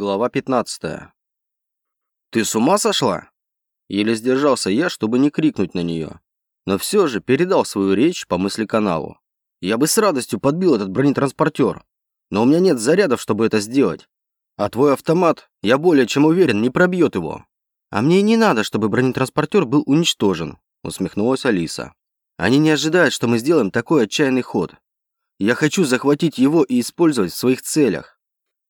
Глава 15. «Ты с ума сошла?» Еле сдержался я, чтобы не крикнуть на нее. Но все же передал свою речь по мысли каналу. Я бы с радостью подбил этот бронетранспортер, но у меня нет зарядов, чтобы это сделать. А твой автомат, я более чем уверен, не пробьет его. А мне и не надо, чтобы бронетранспортер был уничтожен, усмехнулась Алиса. Они не ожидают, что мы сделаем такой отчаянный ход. Я хочу захватить его и использовать в своих целях.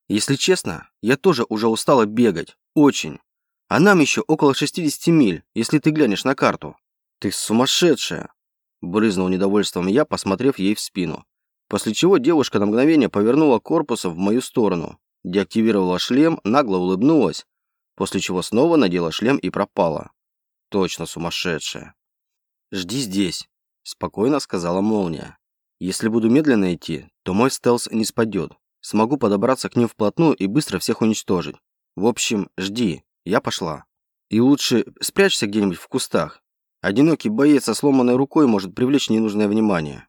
Если честно, я тоже уже устала бегать. Очень. А нам еще около 60 миль, если ты глянешь на карту. Ты сумасшедшая. Брызнул недовольством я, посмотрев ей в спину. После чего девушка на мгновение повернула корпусом в мою сторону, деактивировала шлем, нагло улыбнулась, после чего снова надела шлем и пропала. Точно сумасшедшая. «Жди здесь», – спокойно сказала молния. «Если буду медленно идти, то мой стелс не спадет. Смогу подобраться к ним вплотную и быстро всех уничтожить. В общем, жди, я пошла. И лучше спрячься где-нибудь в кустах. Одинокий боец со сломанной рукой может привлечь ненужное внимание.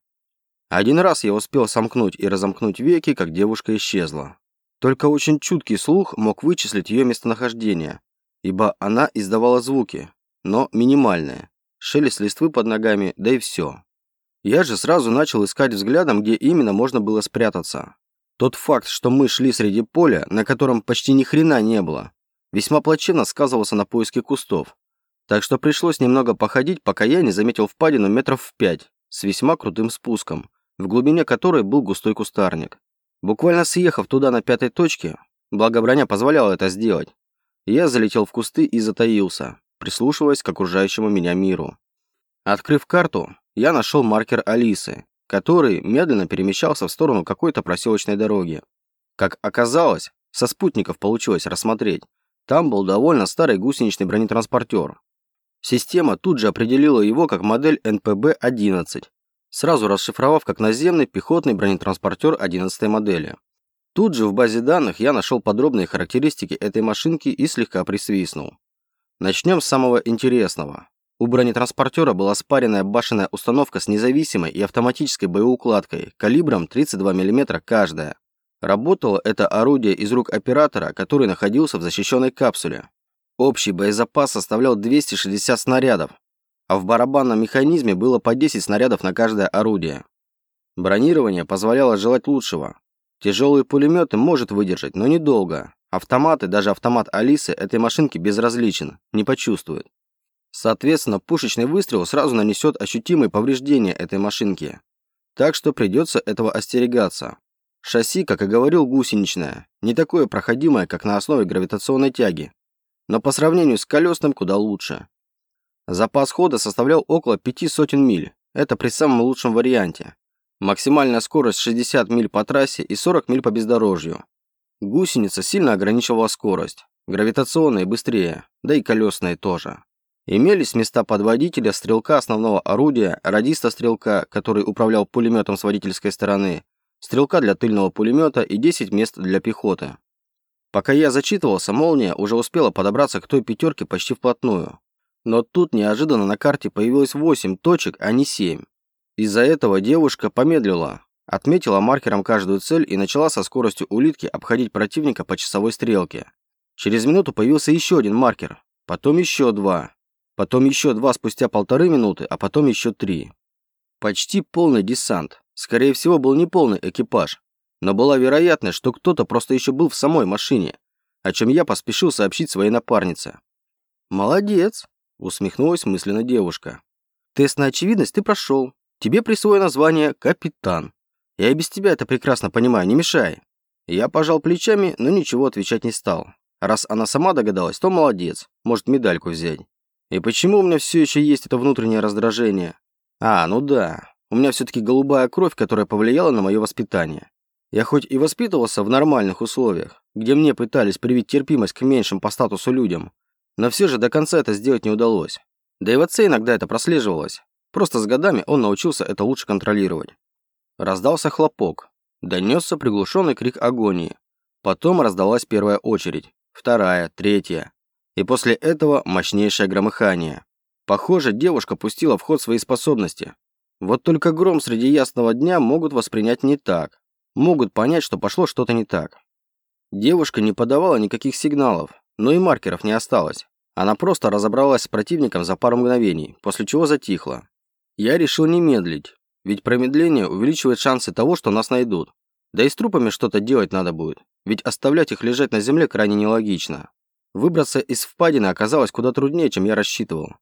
Один раз я успел сомкнуть и разомкнуть веки, как девушка исчезла. Только очень чуткий слух мог вычислить ее местонахождение, ибо она издавала звуки, но минимальные. Шелест листвы под ногами, да и все. Я же сразу начал искать взглядом, где именно можно было спрятаться. Тот факт, что мы шли среди поля, на котором почти ни хрена не было, весьма плачевно сказывался на поиске кустов. Так что пришлось немного походить, пока я не заметил впадину метров в пять, с весьма крутым спуском, в глубине которой был густой кустарник. Буквально съехав туда на пятой точке, благо броня позволяла это сделать, я залетел в кусты и затаился, прислушиваясь к окружающему меня миру. Открыв карту, я нашел маркер Алисы, который медленно перемещался в сторону какой-то проселочной дороги. Как оказалось, со спутников получилось рассмотреть. Там был довольно старый гусеничный бронетранспортер. Система тут же определила его как модель НПБ-11, сразу расшифровав как наземный пехотный бронетранспортер 11 модели. Тут же в базе данных я нашел подробные характеристики этой машинки и слегка присвистнул. Начнем с самого интересного. У бронетранспортера была спаренная башенная установка с независимой и автоматической боеукладкой калибром 32 мм каждая. Работало это орудие из рук оператора, который находился в защищенной капсуле. Общий боезапас составлял 260 снарядов, а в барабанном механизме было по 10 снарядов на каждое орудие. Бронирование позволяло желать лучшего. Тяжелые пулеметы может выдержать, но недолго. Автоматы, даже автомат Алисы, этой машинки безразличен, не почувствует. Соответственно, пушечный выстрел сразу нанесет ощутимые повреждения этой машинке. Так что придется этого остерегаться. Шасси, как и говорил, гусеничное, не такое проходимое, как на основе гравитационной тяги, но по сравнению с колесным куда лучше. Запас хода составлял около пяти сотен миль, это при самом лучшем варианте. Максимальная скорость 60 миль по трассе и 40 миль по бездорожью. Гусеница сильно ограничивала скорость, гравитационные быстрее, да и колесные тоже. Имелись места подводителя, стрелка основного орудия, радиста-стрелка, который управлял пулеметом с водительской стороны, стрелка для тыльного пулемета и 10 мест для пехоты. Пока я зачитывался, молния уже успела подобраться к той пятерке почти вплотную. Но тут неожиданно на карте появилось 8 точек, а не 7. Из-за этого девушка помедлила, отметила маркером каждую цель и начала со скоростью улитки обходить противника по часовой стрелке. Через минуту появился еще один маркер, потом еще два, потом еще два спустя полторы минуты, а потом еще три. Почти полный десант. Скорее всего, был не полный экипаж, но была вероятность, что кто-то просто еще был в самой машине, о чем я поспешил сообщить своей напарнице. «Молодец», — усмехнулась мысленно девушка. «Тест на очевидность ты прошел. Тебе присвоено звание «Капитан». Я и без тебя это прекрасно понимаю, не мешай». Я пожал плечами, но ничего отвечать не стал. Раз она сама догадалась, то молодец, может медальку взять. И почему у меня все еще есть это внутреннее раздражение? А, ну да, у меня все-таки голубая кровь, которая повлияла на мое воспитание. Я хоть и воспитывался в нормальных условиях, где мне пытались привить терпимость к меньшим по статусу людям, но все же до конца это сделать не удалось. Да и в отце иногда это прослеживалось. Просто с годами он научился это лучше контролировать. Раздался хлопок. Донесся приглушенный крик агонии. Потом раздалась первая очередь, вторая, третья. И после этого мощнейшее громыхание. Похоже, девушка пустила в ход свои способности. Вот только гром среди ясного дня могут воспринять не так. Могут понять, что пошло что-то не так. Девушка не подавала никаких сигналов, но и маркеров не осталось. Она просто разобралась с противником за пару мгновений, после чего затихла. Я решил не медлить, ведь промедление увеличивает шансы того, что нас найдут. Да и с трупами что-то делать надо будет, ведь оставлять их лежать на земле крайне нелогично. Выбраться из впадины оказалось куда труднее, чем я рассчитывал.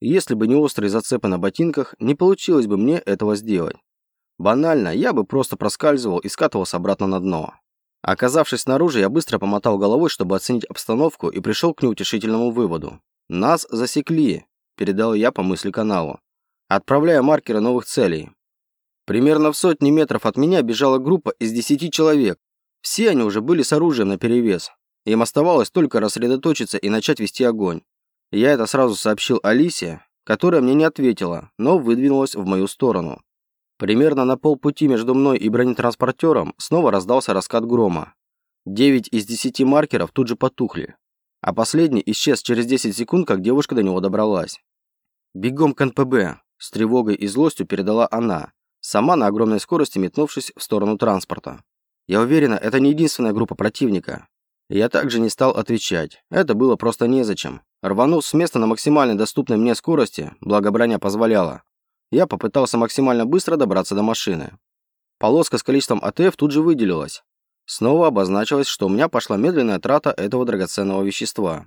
Если бы не острые зацепы на ботинках, не получилось бы мне этого сделать. Банально, я бы просто проскальзывал и скатывался обратно на дно. Оказавшись снаружи, я быстро помотал головой, чтобы оценить обстановку, и пришел к неутешительному выводу. «Нас засекли», – передал я по мысли каналу, отправляя маркеры новых целей. Примерно в сотни метров от меня бежала группа из десяти человек. Все они уже были с оружием наперевес. Им оставалось только рассредоточиться и начать вести огонь. Я это сразу сообщил Алисе, которая мне не ответила, но выдвинулась в мою сторону. Примерно на полпути между мной и бронетранспортером снова раздался раскат грома. Девять из десяти маркеров тут же потухли, а последний исчез через 10 секунд, как девушка до него добралась. «Бегом к НПБ!» – с тревогой и злостью передала она, сама на огромной скорости метнувшись в сторону транспорта. «Я уверена, это не единственная группа противника». Я также не стал отвечать. Это было просто незачем. Рванув с места на максимально доступной мне скорости, благо броня позволяла, я попытался максимально быстро добраться до машины. Полоска с количеством АТФ тут же выделилась. Снова обозначилось, что у меня пошла медленная трата этого драгоценного вещества.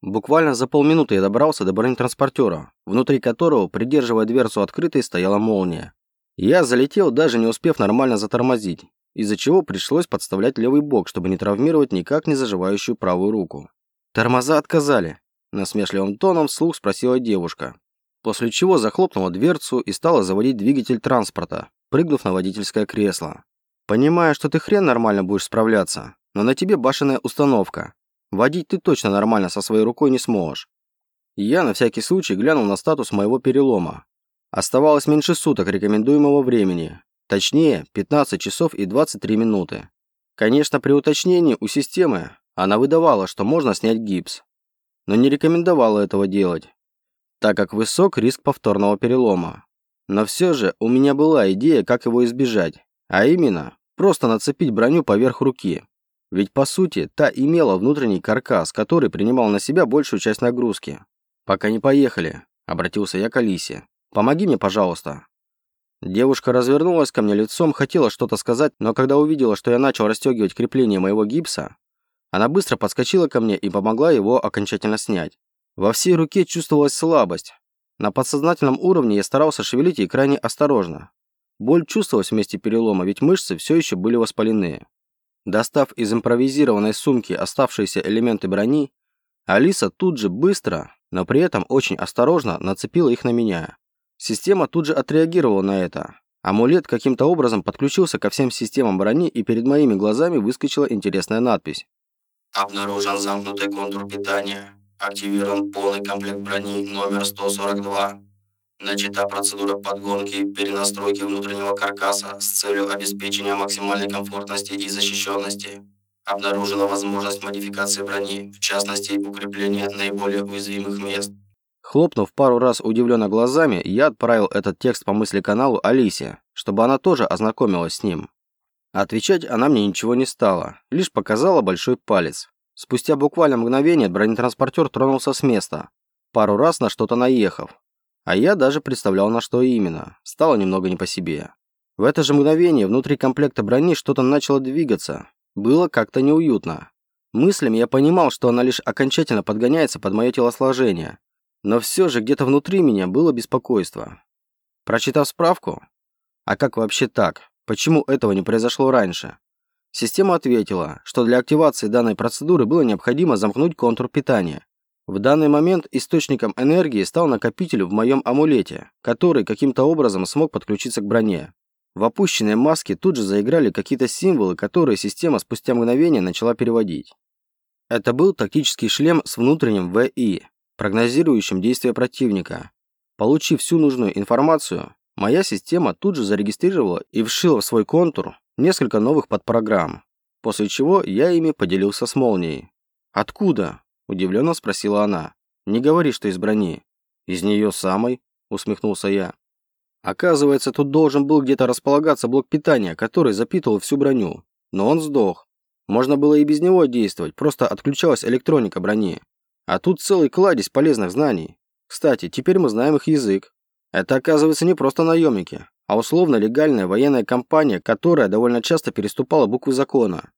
Буквально за полминуты я добрался до бронетранспортера, внутри которого, придерживая дверцу открытой, стояла молния. Я залетел, даже не успев нормально затормозить, из-за чего пришлось подставлять левый бок, чтобы не травмировать никак не заживающую правую руку. «Тормоза отказали», – насмешливым тоном вслух спросила девушка, после чего захлопнула дверцу и стала заводить двигатель транспорта, прыгнув на водительское кресло. «Понимаю, что ты хрен нормально будешь справляться, но на тебе башенная установка. Водить ты точно нормально со своей рукой не сможешь». Я на всякий случай глянул на статус моего перелома. Оставалось меньше суток рекомендуемого времени, точнее 15 часов и 23 минуты. Конечно, при уточнении у системы она выдавала, что можно снять гипс, но не рекомендовала этого делать, так как высок риск повторного перелома. Но все же у меня была идея, как его избежать, а именно, просто нацепить броню поверх руки. Ведь по сути, та имела внутренний каркас, который принимал на себя большую часть нагрузки. «Пока не поехали», – обратился я к Алисе. «Помоги мне, пожалуйста». Девушка развернулась ко мне лицом, хотела что-то сказать, но когда увидела, что я начал расстегивать крепление моего гипса, она быстро подскочила ко мне и помогла его окончательно снять. Во всей руке чувствовалась слабость. На подсознательном уровне я старался шевелить ей крайне осторожно. Боль чувствовалась вместе перелома, ведь мышцы все еще были воспалены. Достав из импровизированной сумки оставшиеся элементы брони, Алиса тут же быстро, но при этом очень осторожно нацепила их на меня. Система тут же отреагировала на это. Амулет каким-то образом подключился ко всем системам брони, и перед моими глазами выскочила интересная надпись. «Обнаружен замкнутый контур питания. Активирован полный комплект брони номер 142. Начата процедура подгонки перенастройки внутреннего каркаса с целью обеспечения максимальной комфортности и защищенности. Обнаружена возможность модификации брони, в частности, укрепления наиболее уязвимых мест. Хлопнув пару раз удивленно глазами, я отправил этот текст по мысли каналу Алисе, чтобы она тоже ознакомилась с ним. Отвечать она мне ничего не стала, лишь показала большой палец. Спустя буквально мгновение бронетранспортер тронулся с места, пару раз на что-то наехав. А я даже представлял, на что именно. Стало немного не по себе. В это же мгновение внутри комплекта брони что-то начало двигаться. Было как-то неуютно. Мыслями я понимал, что она лишь окончательно подгоняется под мое телосложение. Но все же где-то внутри меня было беспокойство. Прочитав справку, а как вообще так? Почему этого не произошло раньше? Система ответила, что для активации данной процедуры было необходимо замкнуть контур питания. В данный момент источником энергии стал накопитель в моем амулете, который каким-то образом смог подключиться к броне. В опущенной маске тут же заиграли какие-то символы, которые система спустя мгновение начала переводить. Это был тактический шлем с внутренним ВИ, прогнозирующим действия противника. Получив всю нужную информацию, моя система тут же зарегистрировала и вшила в свой контур несколько новых подпрограмм, после чего я ими поделился с молнией. «Откуда?» – удивленно спросила она. «Не говори, что из брони». «Из нее самой?» – усмехнулся я. Оказывается, тут должен был где-то располагаться блок питания, который запитывал всю броню. Но он сдох. Можно было и без него действовать, просто отключалась электроника брони. А тут целый кладезь полезных знаний. Кстати, теперь мы знаем их язык. Это, оказывается, не просто наемники, а условно-легальная военная компания, которая довольно часто переступала буквы закона.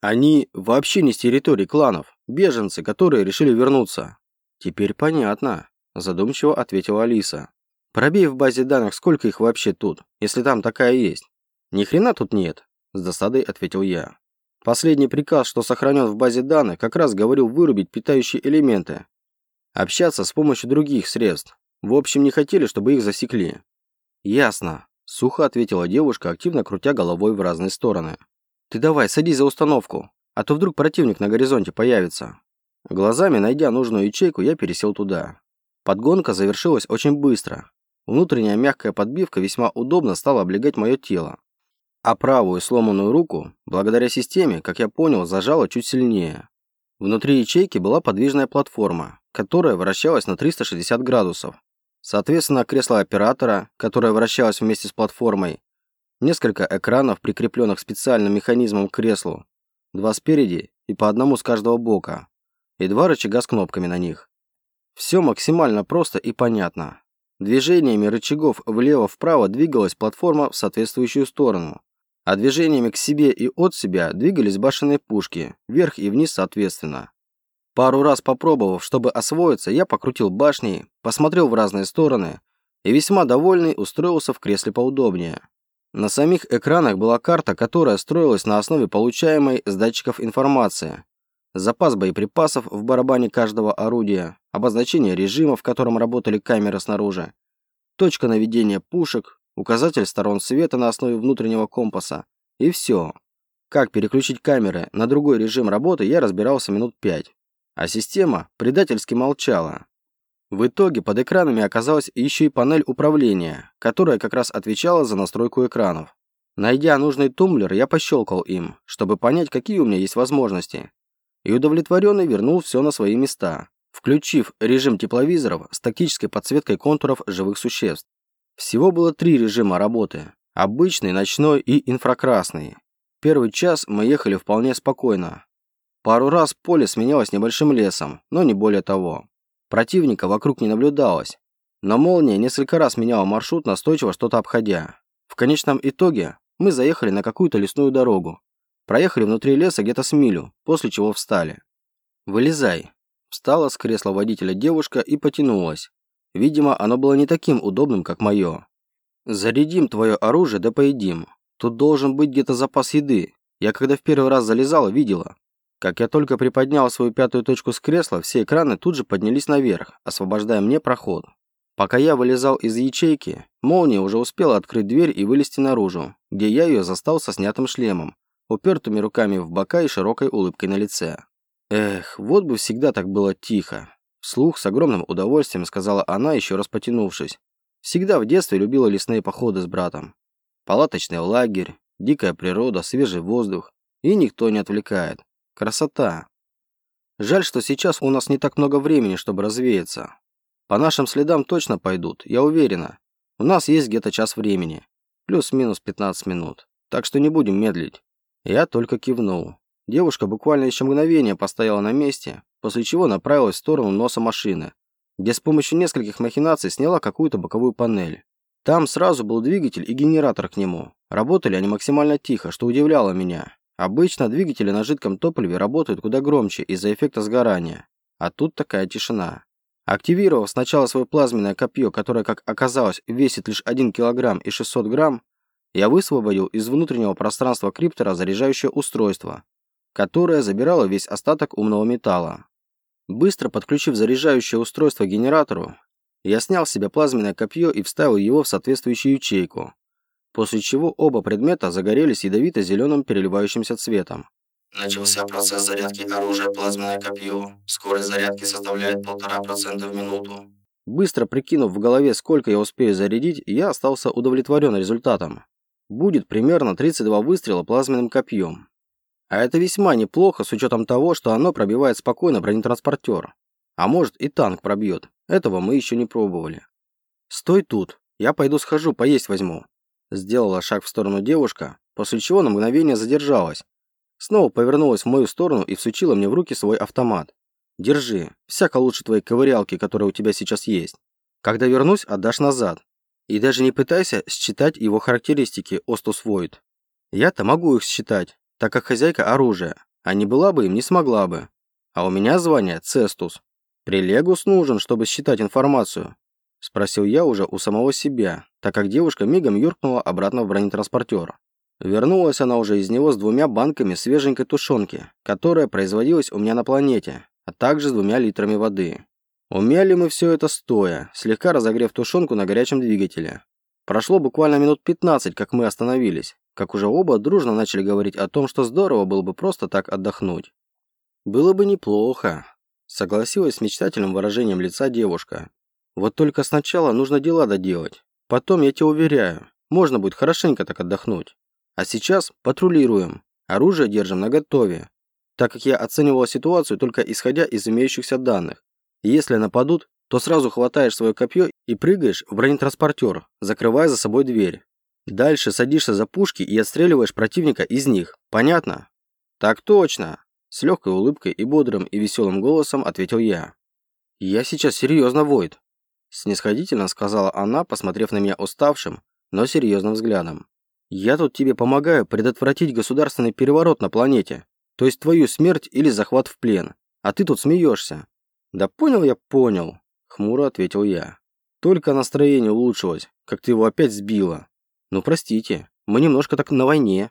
Они вообще не с территории кланов, беженцы, которые решили вернуться. Теперь понятно, задумчиво ответила Алиса. Пробей в базе данных, сколько их вообще тут, если там такая есть. Ни хрена тут нет, с досадой ответил я. Последний приказ, что сохранен в базе данных, как раз говорил вырубить питающие элементы. Общаться с помощью других средств. В общем, не хотели, чтобы их засекли. Ясно. Сухо ответила девушка, активно крутя головой в разные стороны. Ты давай, садись за установку, а то вдруг противник на горизонте появится. Глазами найдя нужную ячейку, я пересел туда. Подгонка завершилась очень быстро. Внутренняя мягкая подбивка весьма удобно стала облегать мое тело. А правую сломанную руку, благодаря системе, как я понял, зажала чуть сильнее. Внутри ячейки была подвижная платформа, которая вращалась на 360 градусов, Соответственно, кресло оператора, которое вращалось вместе с платформой, несколько экранов, прикрепленных специальным механизмом к креслу, два спереди и по одному с каждого бока, и два рычага с кнопками на них. Все максимально просто и понятно. Движениями рычагов влево-вправо двигалась платформа в соответствующую сторону, а движениями к себе и от себя двигались башенные пушки, вверх и вниз соответственно. Пару раз попробовав, чтобы освоиться, я покрутил башней, посмотрел в разные стороны и весьма довольный устроился в кресле поудобнее. На самих экранах была карта, которая строилась на основе получаемой с датчиков информации. Запас боеприпасов в барабане каждого орудия, обозначение режима, в котором работали камеры снаружи, точка наведения пушек, указатель сторон света на основе внутреннего компаса. И все. Как переключить камеры на другой режим работы, я разбирался минут пять а система предательски молчала. В итоге под экранами оказалась еще и панель управления, которая как раз отвечала за настройку экранов. Найдя нужный тумблер, я пощелкал им, чтобы понять, какие у меня есть возможности. И удовлетворенный вернул все на свои места, включив режим тепловизоров с тактической подсветкой контуров живых существ. Всего было три режима работы – обычный, ночной и инфракрасный. Первый час мы ехали вполне спокойно, Пару раз поле сменялось небольшим лесом, но не более того. Противника вокруг не наблюдалось, но молния несколько раз меняла маршрут, настойчиво что-то обходя. В конечном итоге мы заехали на какую-то лесную дорогу. Проехали внутри леса где-то с милю, после чего встали. «Вылезай». Встала с кресла водителя девушка и потянулась. Видимо, оно было не таким удобным, как мое. «Зарядим твое оружие да поедим. Тут должен быть где-то запас еды. Я когда в первый раз залезала, видела. Как я только приподнял свою пятую точку с кресла, все экраны тут же поднялись наверх, освобождая мне проход. Пока я вылезал из ячейки, молния уже успела открыть дверь и вылезти наружу, где я ее застал со снятым шлемом, упертыми руками в бока и широкой улыбкой на лице. Эх, вот бы всегда так было тихо. Вслух с огромным удовольствием сказала она, еще раз потянувшись. Всегда в детстве любила лесные походы с братом. Палаточный лагерь, дикая природа, свежий воздух. И никто не отвлекает. Красота. Жаль, что сейчас у нас не так много времени, чтобы развеяться. По нашим следам точно пойдут, я уверена. У нас есть где-то час времени. Плюс-минус 15 минут. Так что не будем медлить. Я только кивнул. Девушка буквально еще мгновение постояла на месте, после чего направилась в сторону носа машины, где с помощью нескольких махинаций сняла какую-то боковую панель. Там сразу был двигатель и генератор к нему. Работали они максимально тихо, что удивляло меня. Обычно двигатели на жидком топливе работают куда громче из-за эффекта сгорания. А тут такая тишина. Активировав сначала свое плазменное копье, которое, как оказалось, весит лишь 1 кг и 600 грамм, я высвободил из внутреннего пространства криптора заряжающее устройство, которое забирало весь остаток умного металла. Быстро подключив заряжающее устройство к генератору, я снял с себя плазменное копье и вставил его в соответствующую ячейку, после чего оба предмета загорелись ядовито-зеленым переливающимся цветом. Начался процесс зарядки оружия плазменное копье. Скорость зарядки составляет 1,5% в минуту. Быстро прикинув в голове, сколько я успею зарядить, я остался удовлетворен результатом. Будет примерно 32 выстрела плазменным копьем. А это весьма неплохо с учетом того, что оно пробивает спокойно бронетранспортер. А может и танк пробьет. Этого мы еще не пробовали. Стой тут. Я пойду схожу, поесть возьму. Сделала шаг в сторону девушка, после чего на мгновение задержалась, Снова повернулась в мою сторону и всучила мне в руки свой автомат. Держи, всяко лучше твоей ковырялки, которая у тебя сейчас есть. Когда вернусь, отдашь назад. И даже не пытайся считать его характеристики, Остус Войд. Я-то могу их считать, так как хозяйка оружия, а не была бы им, не смогла бы. А у меня звание Цестус. Прилегус нужен, чтобы считать информацию. Спросил я уже у самого себя, так как девушка мигом юркнула обратно в бронетранспортер. Вернулась она уже из него с двумя банками свеженькой тушенки, которая производилась у меня на планете, а также с двумя литрами воды. Умяли мы все это стоя, слегка разогрев тушенку на горячем двигателе. Прошло буквально минут 15, как мы остановились, как уже оба дружно начали говорить о том, что здорово было бы просто так отдохнуть. «Было бы неплохо», – согласилась с мечтательным выражением лица девушка. «Вот только сначала нужно дела доделать. Потом, я тебе уверяю, можно будет хорошенько так отдохнуть. А сейчас патрулируем, оружие держим наготове, так как я оценивала ситуацию только исходя из имеющихся данных. Если нападут, то сразу хватаешь свое копье и прыгаешь в бронетранспортер, закрывая за собой дверь. Дальше садишься за пушки и отстреливаешь противника из них. Понятно? Так точно. С легкой улыбкой и бодрым и веселым голосом ответил я. Я сейчас серьезно, Войд. Снисходительно сказала она, посмотрев на меня уставшим, но серьезным взглядом. Я тут тебе помогаю предотвратить государственный переворот на планете. То есть твою смерть или захват в плен. А ты тут смеешься. Да понял я, понял. Хмуро ответил я. Только настроение улучшилось, как ты его опять сбила. Ну простите, мы немножко так на войне.